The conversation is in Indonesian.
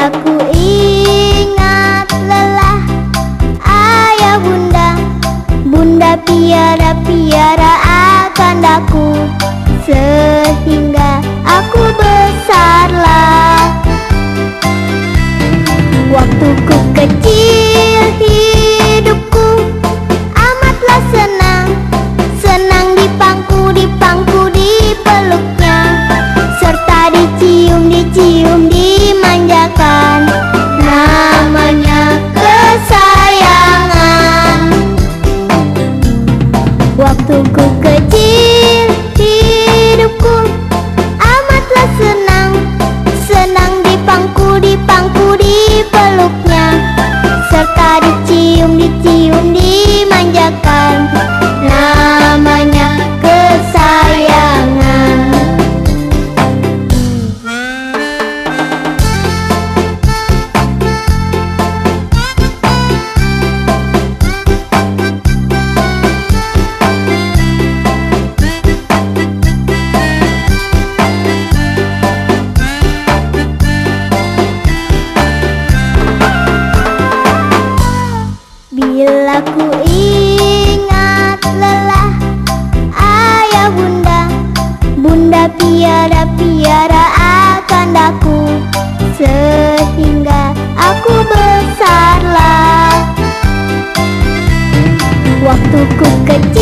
Aku ingat lelah Ayah bunda. Bunda piara-piara akan aku Sehingga aku besarlah. Waktu ku kecil Bila ku ingat lelah Ayah bunda Bunda piara-piara akan daku Sehingga aku besarlah. Waktuku kecil